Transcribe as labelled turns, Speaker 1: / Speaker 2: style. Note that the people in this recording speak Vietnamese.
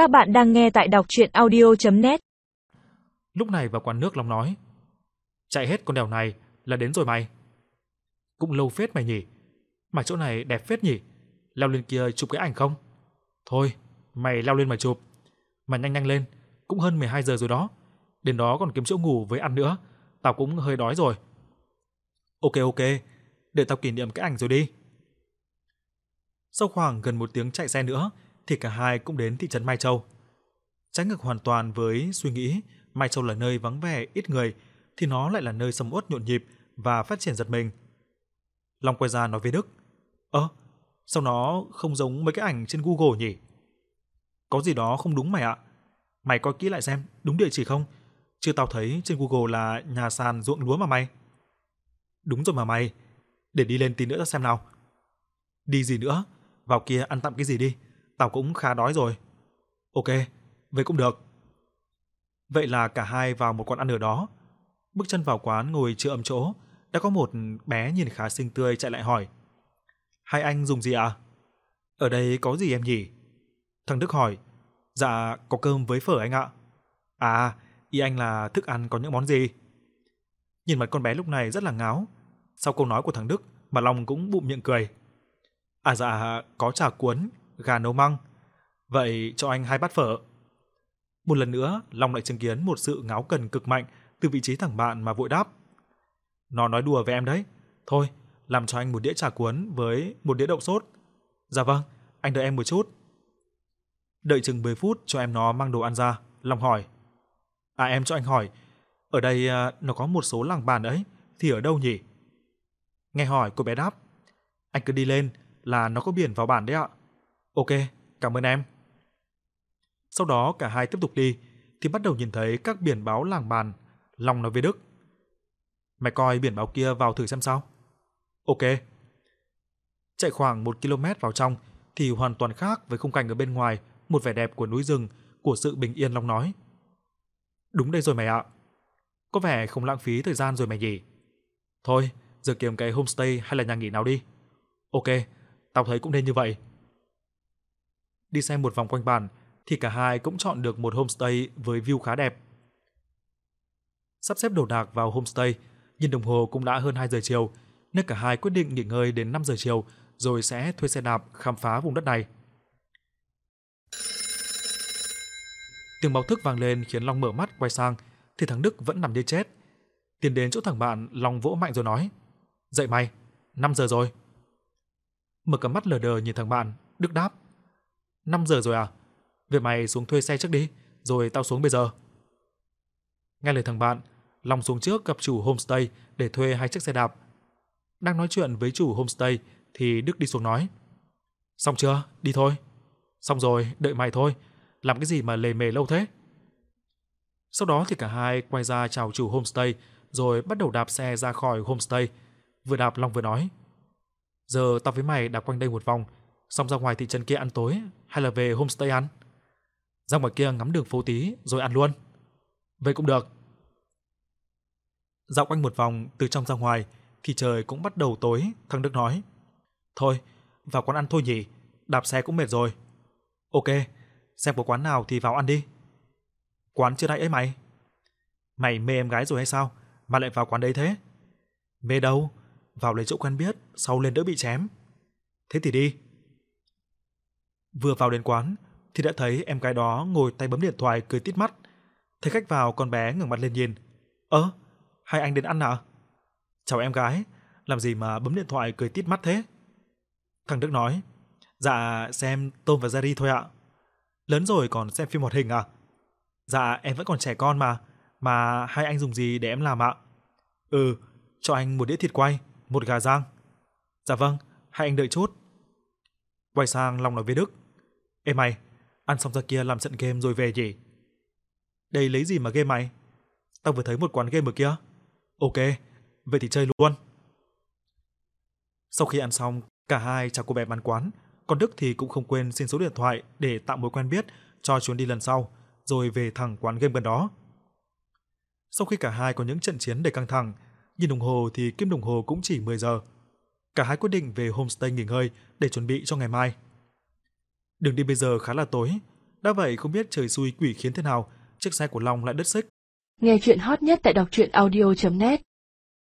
Speaker 1: Các bạn đang nghe tại đọc chuyện audio.net
Speaker 2: Lúc này vào quán nước Long nói Chạy hết con đèo này là đến rồi mày. Cũng lâu phết mày nhỉ. Mà chỗ này đẹp phết nhỉ. Leo lên kia chụp cái ảnh không? Thôi, mày leo lên mà chụp. Mà nhanh nhanh lên, cũng hơn 12 giờ rồi đó. Đến đó còn kiếm chỗ ngủ với ăn nữa. Tao cũng hơi đói rồi. Ok ok, để tao kỷ niệm cái ảnh rồi đi. Sau khoảng gần một tiếng chạy xe nữa thì cả hai cũng đến thị trấn Mai Châu. Trái ngược hoàn toàn với suy nghĩ Mai Châu là nơi vắng vẻ ít người thì nó lại là nơi sầm uất nhộn nhịp và phát triển giật mình. Long quay ra nói với Đức, "Ơ, sao nó không giống mấy cái ảnh trên Google nhỉ?" "Có gì đó không đúng mày ạ. Mày coi kỹ lại xem, đúng địa chỉ không? Chưa tao thấy trên Google là nhà sàn ruộng lúa mà mày." "Đúng rồi mà mày, để đi lên tí nữa ta xem nào." "Đi gì nữa? Vào kia ăn tạm cái gì đi, tao cũng khá đói rồi." "Ok, vậy cũng được." Vậy là cả hai vào một quán ăn ở đó. Bước chân vào quán ngồi chưa ấm chỗ, đã có một bé nhìn khá xinh tươi chạy lại hỏi. Hai anh dùng gì ạ? À? Ở đây có gì em nhỉ? Thằng Đức hỏi. Dạ, có cơm với phở anh ạ. À, ý anh là thức ăn có những món gì? Nhìn mặt con bé lúc này rất là ngáo. Sau câu nói của thằng Đức mà Long cũng bụng miệng cười. À dạ, có chả cuốn, gà nấu măng. Vậy cho anh hai bát phở. Một lần nữa, Long lại chứng kiến một sự ngáo cần cực mạnh từ vị trí thằng bạn mà vội đáp. Nó nói đùa với em đấy. Thôi, làm cho anh một đĩa chả cuốn với một đĩa đậu sốt. Dạ vâng, anh đợi em một chút. Đợi chừng 10 phút cho em nó mang đồ ăn ra, Long hỏi. À em cho anh hỏi, ở đây à, nó có một số làng bàn ấy, thì ở đâu nhỉ? Nghe hỏi cô bé đáp. Anh cứ đi lên là nó có biển vào bản đấy ạ. Ok, cảm ơn em. Sau đó cả hai tiếp tục đi thì bắt đầu nhìn thấy các biển báo làng bàn. Long nói với Đức. Mày coi biển báo kia vào thử xem sao. Ok. Chạy khoảng 1 km vào trong thì hoàn toàn khác với khung cảnh ở bên ngoài, một vẻ đẹp của núi rừng, của sự bình yên Long nói. Đúng đây rồi mày ạ. Có vẻ không lãng phí thời gian rồi mày nhỉ. Thôi, giờ kiếm cái homestay hay là nhà nghỉ nào đi. Ok, tao thấy cũng nên như vậy. Đi xem một vòng quanh bản thì cả hai cũng chọn được một homestay với view khá đẹp. Sắp xếp đồ đạc vào homestay, nhìn đồng hồ cũng đã hơn 2 giờ chiều, nên cả hai quyết định nghỉ ngơi đến 5 giờ chiều rồi sẽ thuê xe đạp khám phá vùng đất này. Tiếng báo thức vang lên khiến Long mở mắt quay sang thì thằng Đức vẫn nằm như chết. Tiến đến chỗ thằng bạn, Long vỗ mạnh rồi nói: "Dậy mày, 5 giờ rồi." Mở cả mắt lờ đờ nhìn thằng bạn, Đức đáp: "5 giờ rồi à? Vậy mày xuống thuê xe trước đi, rồi tao xuống bây giờ." Nghe lời thằng bạn, Long xuống trước gặp chủ homestay để thuê hai chiếc xe đạp. Đang nói chuyện với chủ homestay thì Đức đi xuống nói: "Xong chưa? Đi thôi." "Xong rồi, đợi mày thôi. Làm cái gì mà lề mề lâu thế?" Sau đó thì cả hai quay ra chào chủ homestay rồi bắt đầu đạp xe ra khỏi homestay. Vừa đạp Long vừa nói: "Giờ tao với mày đạp quanh đây một vòng, xong ra ngoài thị trấn kia ăn tối hay là về homestay ăn?" Ra ngoài kia ngắm đường phố tí rồi ăn luôn. Vậy cũng được. Dạo quanh một vòng từ trong ra ngoài thì trời cũng bắt đầu tối, thằng Đức nói. Thôi, vào quán ăn thôi nhỉ, đạp xe cũng mệt rồi. Ok, xem có quán nào thì vào ăn đi. Quán chưa nãy ấy mày. Mày mê em gái rồi hay sao, mà lại vào quán đấy thế? Mê đâu, vào lấy chỗ quen biết, sau lên đỡ bị chém. Thế thì đi. Vừa vào đến quán thì đã thấy em gái đó ngồi tay bấm điện thoại cười tít mắt. Thấy khách vào con bé ngẩng mặt lên nhìn. "Ơ, hai anh đến ăn à?" "Chào em gái, làm gì mà bấm điện thoại cười tít mắt thế?" Thằng Đức nói. "Dạ xem Tom và Jerry thôi ạ." "Lớn rồi còn xem phim hoạt hình à?" "Dạ em vẫn còn trẻ con mà, mà hai anh dùng gì để em làm ạ?" "Ừ, cho anh một đĩa thịt quay, một gà rang." "Dạ vâng, hai anh đợi chút." Quay sang Long nói với Đức. "Ê mày, ăn xong ra kia làm trận game rồi về gì "Đây lấy gì mà game mày? Tao vừa thấy một quán game ở kia." "Ok, vậy thì chơi luôn." Sau khi ăn xong, cả hai chào cô bé bán quán, còn Đức thì cũng không quên xin số điện thoại để tạo mối quen biết cho chuyến đi lần sau, rồi về thẳng quán game gần đó. Sau khi cả hai có những trận chiến đầy căng thẳng, nhìn đồng hồ thì kim đồng hồ cũng chỉ 10 giờ. Cả hai quyết định về homestay nghỉ ngơi để chuẩn bị cho ngày mai. Đường đi bây giờ khá là tối, đã vậy không biết trời xui quỷ khiến thế nào, chiếc xe của Long lại đứt xích.
Speaker 3: Nghe chuyện hot nhất tại đọc truyện audio.net